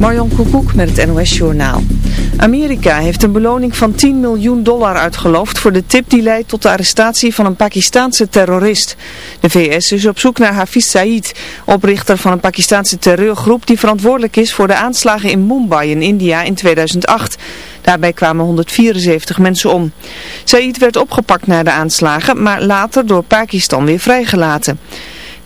Marjon Koekoek met het NOS Journaal. Amerika heeft een beloning van 10 miljoen dollar uitgeloofd voor de tip die leidt tot de arrestatie van een Pakistaanse terrorist. De VS is op zoek naar Hafiz Saeed, oprichter van een Pakistaanse terreurgroep die verantwoordelijk is voor de aanslagen in Mumbai in India in 2008. Daarbij kwamen 174 mensen om. Saeed werd opgepakt na de aanslagen, maar later door Pakistan weer vrijgelaten.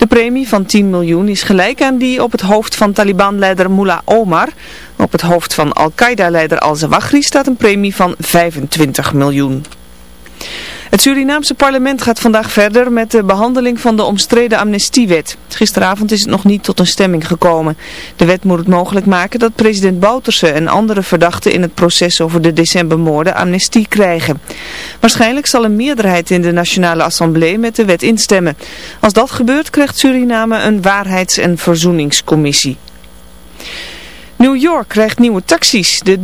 De premie van 10 miljoen is gelijk aan die op het hoofd van Taliban-leider Mullah Omar. Op het hoofd van Al-Qaeda-leider Al-Zawahri staat een premie van 25 miljoen. Het Surinaamse parlement gaat vandaag verder met de behandeling van de omstreden amnestiewet. Gisteravond is het nog niet tot een stemming gekomen. De wet moet het mogelijk maken dat president Bouterse en andere verdachten in het proces over de decembermoorden amnestie krijgen. Waarschijnlijk zal een meerderheid in de Nationale Assemblée met de wet instemmen. Als dat gebeurt krijgt Suriname een waarheids- en verzoeningscommissie. New York krijgt nieuwe taxis. De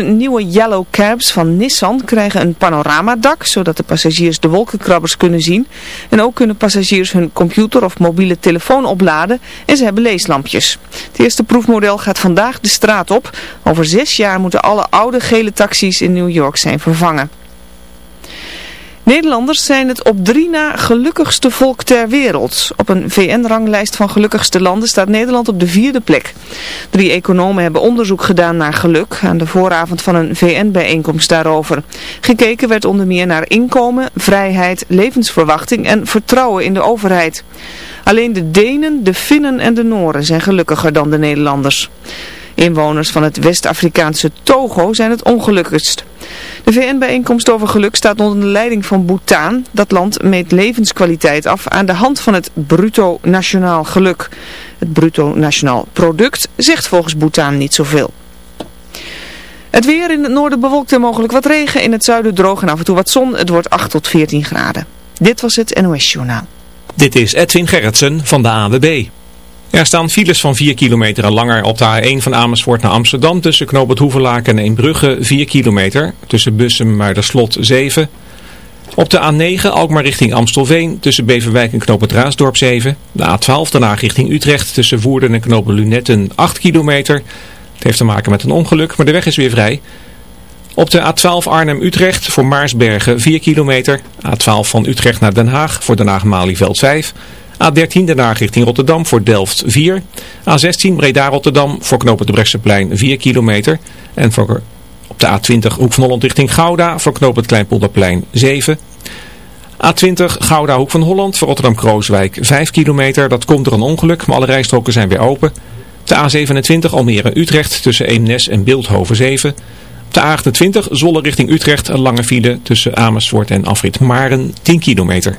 13.000 nieuwe Yellow Cabs van Nissan krijgen een panoramadak, zodat de passagiers de wolkenkrabbers kunnen zien. En ook kunnen passagiers hun computer of mobiele telefoon opladen en ze hebben leeslampjes. Het eerste proefmodel gaat vandaag de straat op. Over zes jaar moeten alle oude gele taxis in New York zijn vervangen. Nederlanders zijn het op drie na gelukkigste volk ter wereld. Op een VN-ranglijst van gelukkigste landen staat Nederland op de vierde plek. Drie economen hebben onderzoek gedaan naar geluk aan de vooravond van een VN-bijeenkomst daarover. Gekeken werd onder meer naar inkomen, vrijheid, levensverwachting en vertrouwen in de overheid. Alleen de Denen, de Finnen en de Noren zijn gelukkiger dan de Nederlanders. Inwoners van het West-Afrikaanse Togo zijn het ongelukkigst. De VN-bijeenkomst over geluk staat onder de leiding van Bhutan. Dat land meet levenskwaliteit af aan de hand van het bruto nationaal geluk. Het bruto nationaal product zegt volgens Bhutan niet zoveel. Het weer in het noorden bewolkt en mogelijk wat regen. In het zuiden droog en af en toe wat zon. Het wordt 8 tot 14 graden. Dit was het NOS Journaal. Dit is Edwin Gerritsen van de AWB. Er staan files van 4 kilometer en langer op de A1 van Amersfoort naar Amsterdam tussen Knoop Hoevelaken en Eembrugge 4 kilometer. Tussen Bussum maar de slot 7. Op de A9 Alkmaar richting Amstelveen tussen Beverwijk en Knoop het Raasdorp 7. De A12 daarna richting Utrecht tussen Woerden en Knoop Lunetten 8 kilometer. Het heeft te maken met een ongeluk, maar de weg is weer vrij. Op de A12 Arnhem-Utrecht voor Maarsbergen 4 kilometer. A12 van Utrecht naar Den Haag voor Den Haag-Malieveld 5 A13 daarna richting Rotterdam voor Delft 4. A16 Breda-Rotterdam voor knopen de Brechtseplein 4 kilometer. En voor, op de A20 Hoek van Holland richting Gouda voor het Kleinpolderplein 7. A20 Gouda Hoek van Holland voor Rotterdam-Krooswijk 5 kilometer. Dat komt door een ongeluk, maar alle rijstroken zijn weer open. De A27 Almere-Utrecht tussen Eemnes en Beeldhoven 7. De A28 Zolle richting Utrecht een lange file tussen Amersfoort en Afrit Maren 10 kilometer.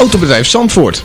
Autobedrijf Zandvoort.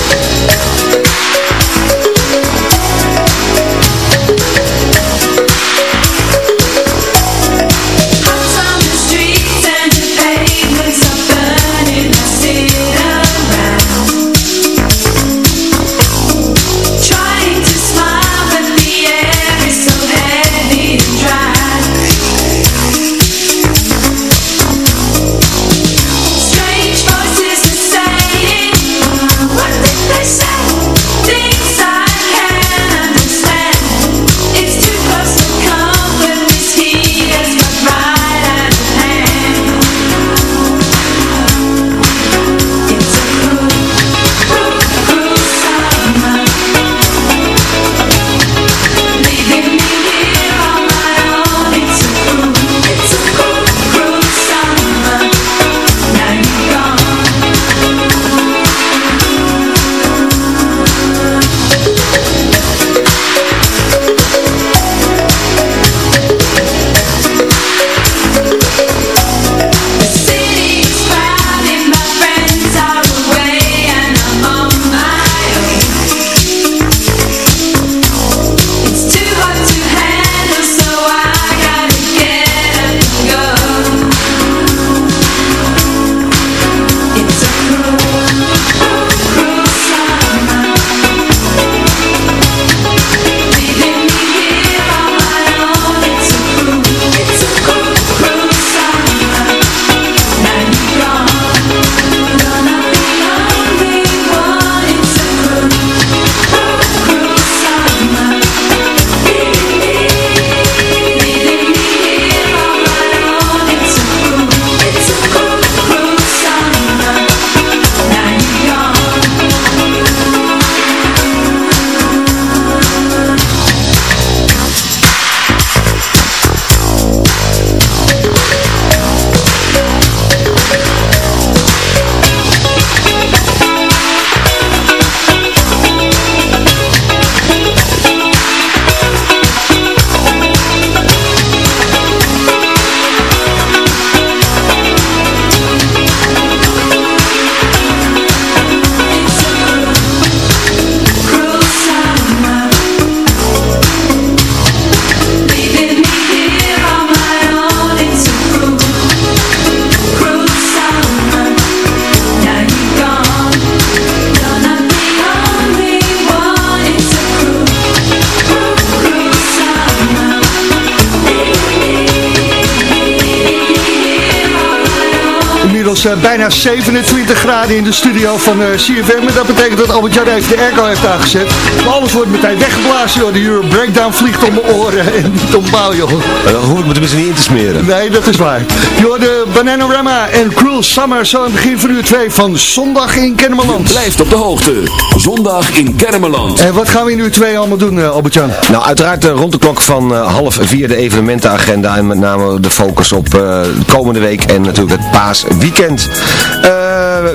Bijna 27 graden in de studio van CFM. En dat betekent dat Albert-Jan even de airco heeft aangezet. Maar alles wordt meteen weggeblazen, joh. De Euro Breakdown vliegt om mijn oren en niet om bouw, joh. Dan hoef ik me tenminste niet in te smeren. Nee, dat is waar. Joh, de Bananarama en Cruel Summer zo aan het begin van uur 2 van Zondag in Kennemerland. Blijft op de hoogte. Zondag in Kennemerland. En wat gaan we in uur 2 allemaal doen, uh, Albert-Jan? Nou, uiteraard uh, rond de klok van uh, half vier de evenementenagenda en met name de focus op de komende week en natuurlijk het paasweekend. Uh,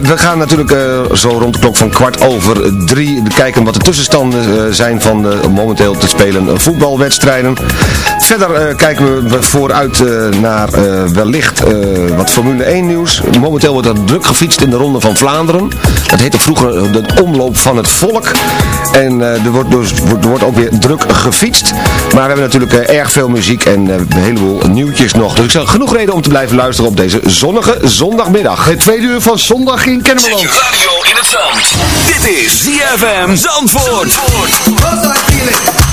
we gaan natuurlijk zo rond de klok van kwart over drie kijken wat de tussenstanden zijn van de momenteel te spelen voetbalwedstrijden. Verder kijken we vooruit naar wellicht wat Formule 1 nieuws. Momenteel wordt er druk gefietst in de Ronde van Vlaanderen. Dat heette vroeger de omloop van het volk. En er, wordt dus, er wordt ook weer druk gefietst. Maar we hebben natuurlijk erg veel muziek en een heleboel nieuwtjes nog. Dus ik zal genoeg reden om te blijven luisteren op deze zonnige zondagmiddag. Het uur van zondag in Kennemerland. Zet radio in het zand. Dit is ZFM Zandvoort. Zandvoort.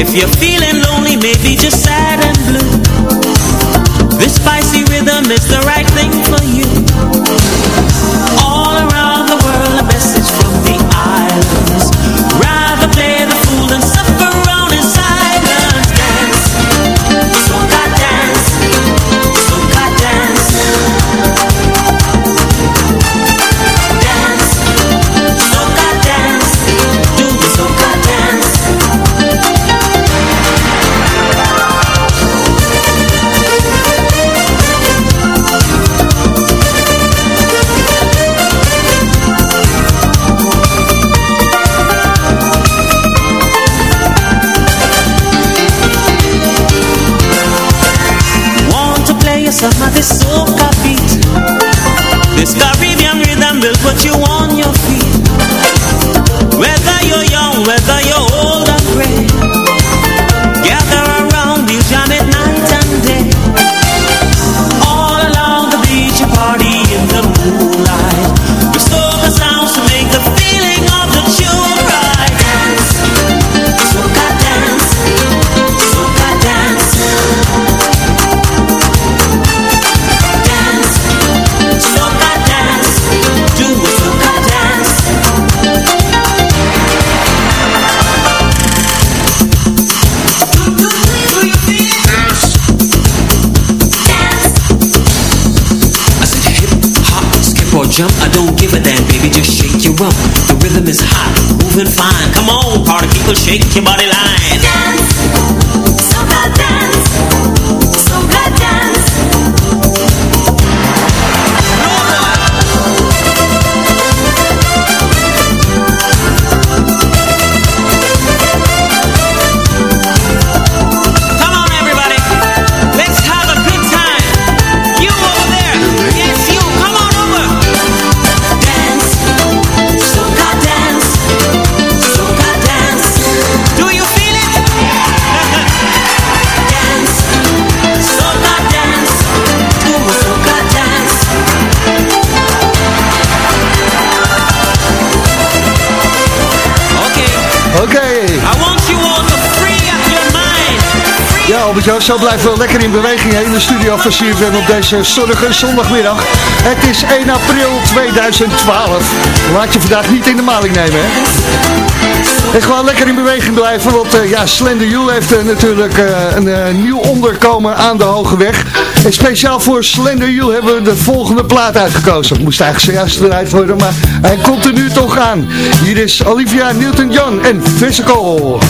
If you're feeling lonely, maybe just sad shake your body line. Albert-Jan, zo blijven we lekker in beweging in de studio van CFM op deze zonnige zondagmiddag. Het is 1 april 2012. Laat je vandaag niet in de maling nemen, hè? En gewoon lekker in beweging blijven, want eh, ja, Slender Jule heeft eh, natuurlijk eh, een nieuw onderkomen aan de Hoge Weg. En speciaal voor Slender Jule hebben we de volgende plaat uitgekozen. Het moest eigenlijk zojuist eruit worden, maar hij komt er nu toch aan. Hier is Olivia Newton-John en Physical.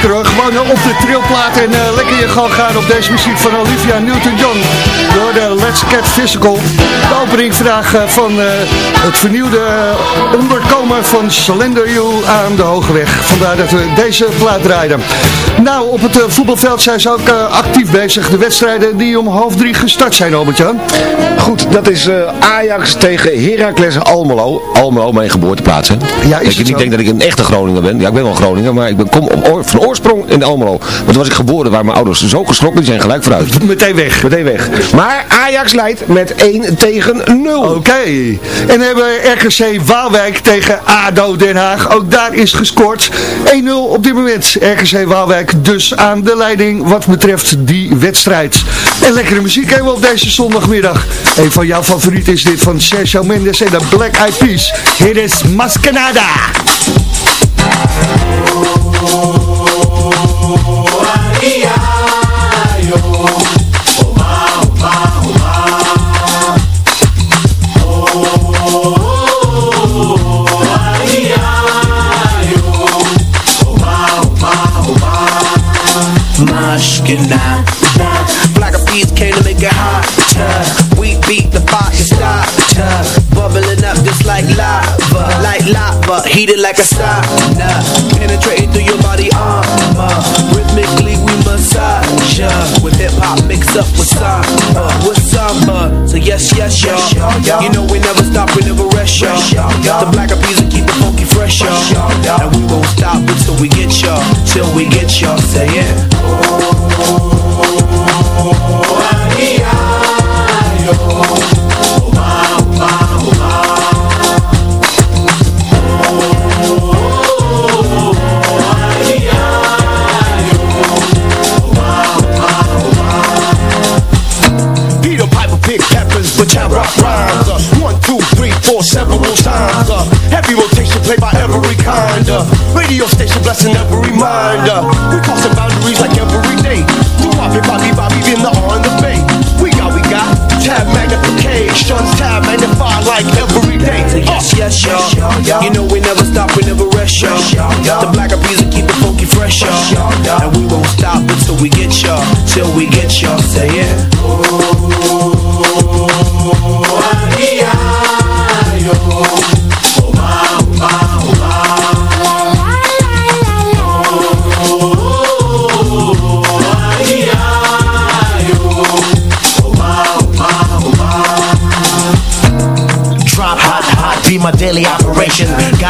Zeker hoor. Gewoon op de trilplaat en uh, lekker je gewoon gaan op deze muziek van Olivia Newton-John. Door de Let's Get Physical. De opening vandaag uh, van uh, het vernieuwde onderkomen van Slender You aan de Hogeweg. Vandaar dat we deze plaat draaiden. Nou, op het voetbalveld zijn ze ook actief bezig. De wedstrijden die om half drie gestart zijn, Albert-Jan. Goed, dat is Ajax tegen Heracles Almelo. Almelo, mijn geboorteplaats, hè? Ja, is ik niet denk dat ik een echte Groninger ben. Ja, ik ben wel Groninger, maar ik ben, kom op, oor, van oorsprong in Almelo. Want toen was ik geboren waar mijn ouders zo geschrokken, die zijn gelijk vooruit. Meteen weg. Meteen weg. Maar Ajax leidt met 1 tegen 0. Oké. Okay. En hebben RKC Waalwijk tegen ADO Den Haag. Ook daar is gescoord. 1-0 op dit moment. RKC Waalwijk dus aan de leiding wat betreft die wedstrijd. En lekkere muziek hebben we op deze zondagmiddag. Een van jouw favorieten is dit van Sergio Mendes en de Black Eyed Peas. Hier is Mascanada. Heated like a sauna, penetrating through your body armor. Uh, rhythmically we massage ya, with hip hop mixed up with samba, uh, with samba. So yes, yes, y'all. You know we never stop, we never rest, y'all. The black peas will keep the funky fresh, y'all. And we won't stop until we get y'all, till we get y'all. Say it. Oh,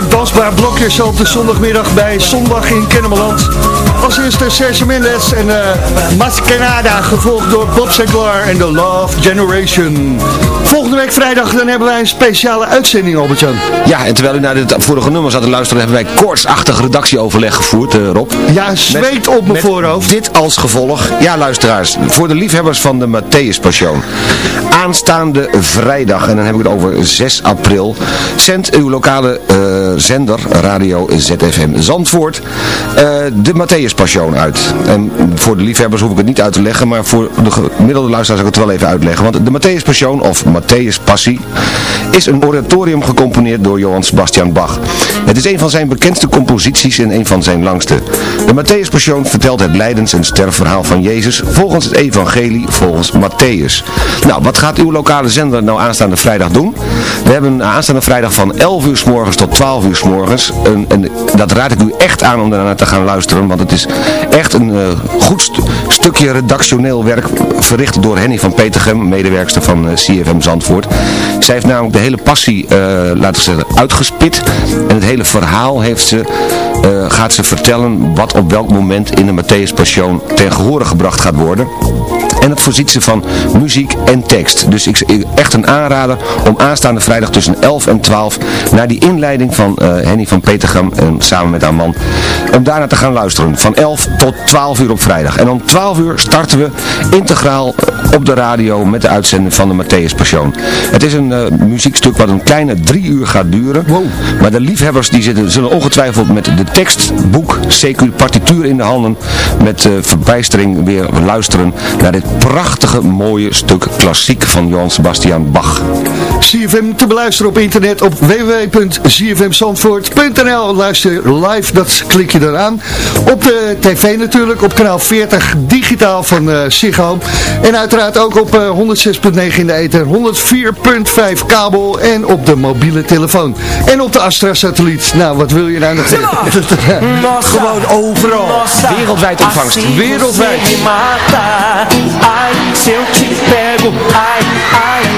lekker dansbaar blokje zo op de zondagmiddag bij Zondag in Kennemerland. Als eerste Sergio Mendes en uh, Mascanada, gevolgd door Bob Sinclair en The Love Generation. Volgende week vrijdag dan hebben wij een speciale uitzending, Albert-Jan. Ja, en terwijl u naar dit vorige nummer zat te luisteren, hebben wij koortsachtig redactieoverleg gevoerd, eh, Rob. Ja, zweet op mijn voorhoofd. Dit als gevolg. Ja, luisteraars, voor de liefhebbers van de Matthäus Passion. Aanstaande vrijdag, en dan heb ik het over 6 april, zendt uw lokale eh, zender, radio ZFM Zandvoort, eh, de Matthäus Passion uit. En voor de liefhebbers hoef ik het niet uit te leggen, maar voor de gemiddelde luisteraars zal ik het wel even uitleggen. Want de Matthäus Passion, of Matthäus Passie, is een oratorium gecomponeerd door Johann Sebastian Bach. Het is een van zijn bekendste composities en een van zijn langste. De Matthäus Passion vertelt het lijdens- en sterfverhaal van Jezus volgens het evangelie volgens Matthäus. Nou, wat gaat uw lokale zender nou aanstaande vrijdag doen? We hebben aanstaande vrijdag van 11 uur s morgens tot 12 uur s morgens. Een, een, dat raad ik u echt aan om daarna te gaan luisteren, want het is echt een eh, goed st- stukje redactioneel werk verricht door Henny van Petergem, medewerkster van eh, CFM Zandvoort. Zij heeft namelijk de hele passie, eh, laten zeggen, uitgespit. En het hele verhaal heeft ze, gaat ze vertellen wat op welk moment in de Matthäus Passion ten gehore gebracht gaat worden. En het voorziet ze van muziek en tekst. Dus ik, ik- echt een aanrader om aanstaande vrijdag tussen 11 en 12 naar die inleiding van eh, Henny van Petergam en samen met haar man. Om daarna te gaan luisteren. Van 11 tot 12 uur op vrijdag. En om 12 uur starten we integraal eh, op de radio met de uitzending van de Matthäus Passion. Het is een eh, muziekstuk wat een kleine drie uur gaat duren. Maar de liefhebbers die zitten, zullen ongetwijfeld met de tekstboek, CQ partituur in de handen, met eh, verbijstering weer luisteren naar dit prachtige mooie stuk klassiek van Johann Sebastian Bach. CFM te beluisteren op internet op www.cfmzandvoort.nl Luister live, dat klik je eraan. Op de tv natuurlijk, op kanaal 40 digitaal van uh, Ziggo. En uiteraard ook op uh, 106.9 in de ether, 104.5 kabel en op de mobiele telefoon. En op de Astra-satelliet. Nou, wat wil je nou nog meer? Gewoon overal. Wereldwijd ontvangst. Wereldwijd. Ai, se eu te pego, ai, ai,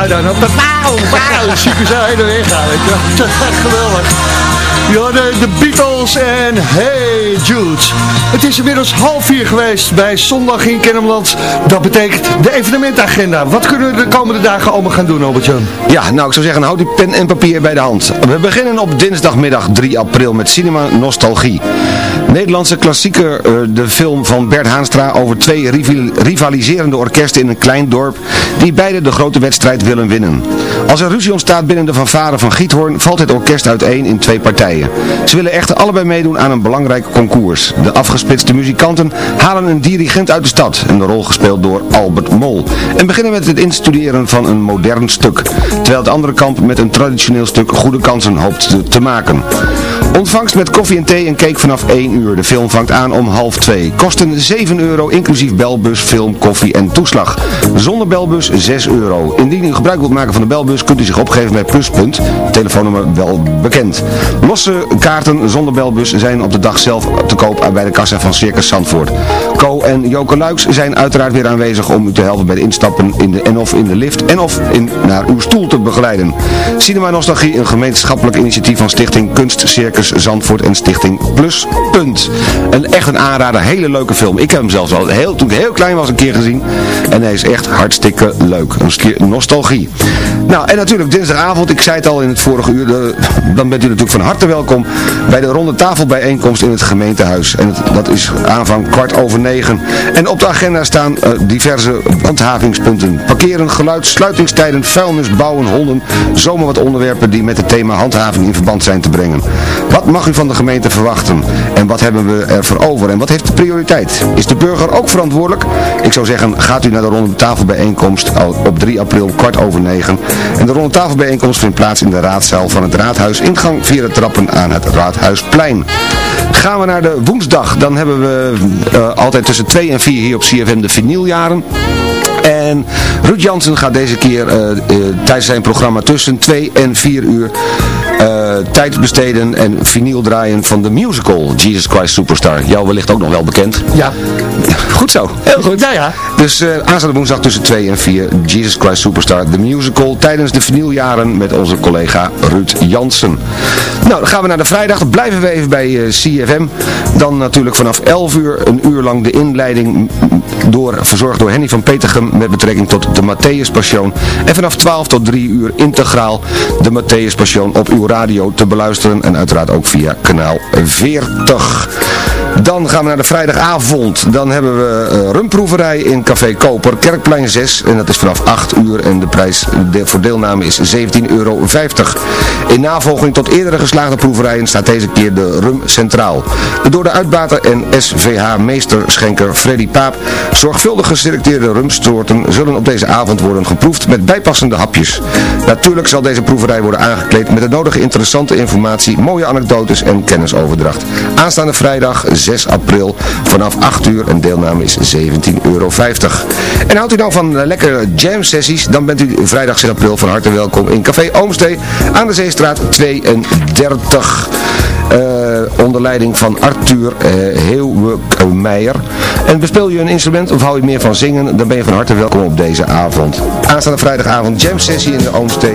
dat jou dan. Dat wauw, wauw, zie ik er zo heen en weer gaan. weet je wel. Geweldig. Ja, de, de Beatles en Hey Jude. Het is inmiddels half vier geweest bij Zondag in Kennemerland. Dat betekent de evenementagenda. Wat kunnen we de komende dagen allemaal gaan doen, Albert-Jan? Ja, nou ik zou zeggen, houd die pen en papier bij de hand. We beginnen op dinsdagmiddag 3 april met Cinema Nostalgie. Nederlandse klassieker, eh, de film van Bert Haanstra over twee rival- rivaliserende orkesten in een klein dorp die beide de grote wedstrijd willen winnen. Als er ruzie ontstaat binnen de fanfare van Giethoorn valt het orkest uiteen in twee partijen. Ze willen echter allebei meedoen aan een belangrijk concours. De afgesplitste muzikanten halen een dirigent uit de stad, en de rol gespeeld door Albert Mol, en beginnen met het instuderen van een modern stuk, terwijl het andere kamp met een traditioneel stuk goede kansen hoopt te maken. Ontvangst met koffie en thee en cake vanaf 1 uur. De film vangt aan om half 2. Kosten 7 euro inclusief belbus, film, koffie en toeslag. Zonder belbus 6 euro. Indien u gebruik wilt maken van de belbus kunt u zich opgeven bij Pluspunt. Telefoonnummer wel bekend. Losse kaarten zonder belbus zijn op de dag zelf te koop bij de kassa van Circus Zandvoort. Co en Joke Luiks zijn uiteraard weer aanwezig om u te helpen bij de instappen in de, en of in de lift en of in, naar uw stoel te begeleiden. Cinema Nostalgie, een gemeenschappelijk initiatief van Stichting Kunst Circus Zandvoort en Stichting Plus. Een echt een aanrader, hele leuke film. Ik heb hem zelfs al heel, toen ik heel klein was een keer gezien. En hij is echt hartstikke leuk. Een keer nostalgie. Nou, en natuurlijk dinsdagavond, ik zei het al in het vorige uur, dan bent u natuurlijk van harte welkom bij de ronde tafelbijeenkomst in het gemeentehuis. En dat is aanvang kwart over negen. En op de agenda staan eh, diverse handhavingspunten. Parkeren, geluid, sluitingstijden, vuilnis, bouwen, honden. Zomaar wat onderwerpen die met het thema handhaving in verband zijn te brengen. Wat mag u van de gemeente verwachten? En wat wat hebben we er voor over en wat heeft de prioriteit? Is de burger ook verantwoordelijk? Ik zou zeggen, gaat u naar de ronde tafelbijeenkomst op 3 april kwart over 9. En de ronde tafelbijeenkomst vindt plaats in de raadzaal van het raadhuis, ingang via de trappen aan het Raadhuisplein. Gaan we naar de woensdag, dan hebben we eh, altijd tussen 2 en 4 hier op CFM de vinyljaren. En Ruud Jansen gaat deze keer eh, eh, tijdens zijn programma tussen 2 en 4 uur tijd besteden en vinyl draaien van de musical Jesus Christ Superstar. Jou wellicht ook nog wel bekend. Ja. Goed zo, heel goed. Ja, ja. Dus uh, aanstaande woensdag tussen 2 en 4 Jesus Christ Superstar, de musical tijdens de vinyljaren met onze collega Ruud Jansen. Nou, dan gaan we naar de vrijdag. Blijven we even bij uh, CFM. Dan natuurlijk vanaf 11 uur, een uur lang de inleiding door, verzorgd door Henny van Petergem met betrekking tot de Matthäus Passion. En vanaf 12 tot 3 uur integraal de Matthäus Passion op uw radio te beluisteren en uiteraard ook via kanaal 40. Dan gaan we naar de vrijdagavond. Dan hebben we uh, rumproeverij in Café Koper, Kerkplein 6. En dat is vanaf 8 uur en de prijs voor deelname is 17,50 euro. In navolging tot eerdere geslaagde proeverijen staat deze keer de rum centraal. Door de uitbater en SVH meesterschenker Freddy Paap zorgvuldig geselecteerde rumstoorten zullen op deze avond worden geproefd met bijpassende hapjes. Natuurlijk zal deze proeverij worden aangekleed met de nodige interessante informatie, mooie anekdotes en kennisoverdracht. Aanstaande vrijdag 6 april vanaf 8 uur en deelname is 17,50 euro. En houdt u nou van lekkere jam sessies, dan bent u vrijdag 6 april van harte welkom in Café Oomstee aan de Zeestraat 32. Uh, onder leiding van Arthur uh, Heeuwemeijer. En bespeel je een instrument of hou je meer van zingen, dan ben je van harte welkom op deze avond. Aanstaande vrijdagavond jam sessie in de Oomstee.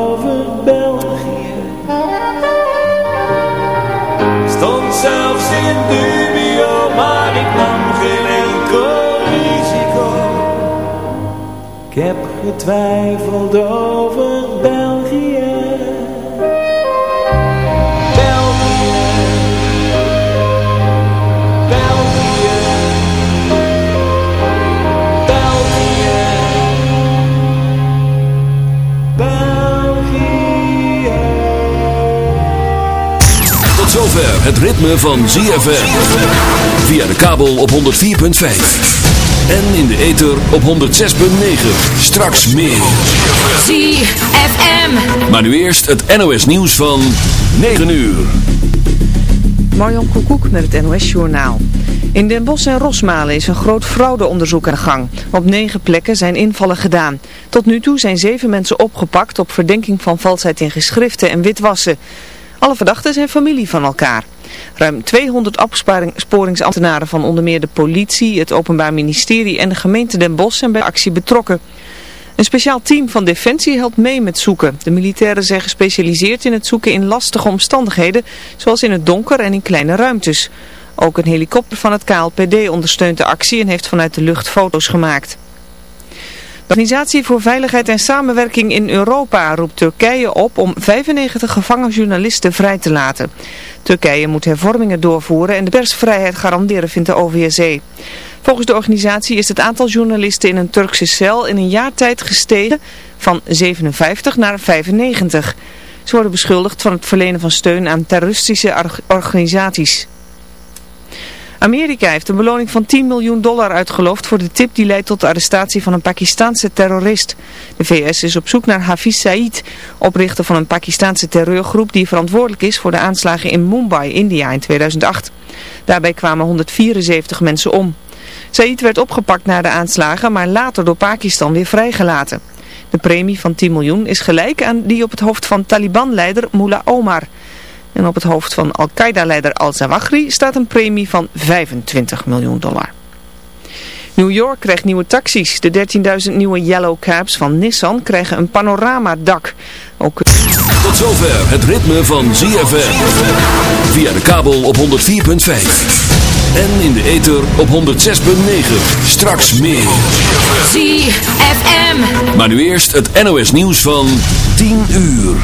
heb getwijfeld over België. België. België. België. Tot zover het ritme van ZFM. Via de kabel op 104.5. En in de ether op 106.9. Straks meer. ZFM. Maar nu eerst het NOS nieuws van 9 uur. Marjon Koekoek met het NOS Journaal. In Den Bosch en Rosmalen is een groot fraudeonderzoek aan de gang. Op negen plekken zijn invallen gedaan. Tot nu toe zijn zeven mensen opgepakt op verdenking van valsheid in geschriften en witwassen. Alle verdachten zijn familie van elkaar. Ruim 200 opsporingsambtenaren van onder meer de politie, het Openbaar Ministerie en de gemeente Den Bosch zijn bij de actie betrokken. Een speciaal team van Defensie helpt mee met zoeken. De militairen zijn gespecialiseerd in het zoeken in lastige omstandigheden, zoals in het donker en in kleine ruimtes. Ook een helikopter van het KLPD ondersteunt de actie en heeft vanuit de lucht foto's gemaakt. De Organisatie voor Veiligheid en Samenwerking in Europa roept Turkije op om 95 gevangen journalisten vrij te laten. Turkije moet hervormingen doorvoeren en de persvrijheid garanderen, vindt de OVSE. Volgens de organisatie is het aantal journalisten in een Turkse cel in een jaar tijd gestegen van 57 naar 95. Ze worden beschuldigd van het verlenen van steun aan terroristische organisaties. Amerika heeft een beloning van 10 miljoen dollar uitgeloofd voor de tip die leidt tot de arrestatie van een Pakistaanse terrorist. De VS is op zoek naar Hafiz Saeed, oprichter van een Pakistaanse terreurgroep die verantwoordelijk is voor de aanslagen in Mumbai, India in 2008. Daarbij kwamen 174 mensen om. Said werd opgepakt na de aanslagen, maar later door Pakistan weer vrijgelaten. De premie van 10 miljoen is gelijk aan die op het hoofd van Taliban-leider Mullah Omar. En op het hoofd van Al-Qaeda-leider Al-Zawahri staat een premie van 25 miljoen dollar. New York krijgt nieuwe taxis. De 13.000 nieuwe Yellow Cabs van Nissan krijgen een panoramadak. Ook... Tot zover het ritme van ZFM. Via de kabel op 104.5. En in de ether op 106.9. Straks meer. ZFM. Maar nu eerst het NOS nieuws van 10 uur.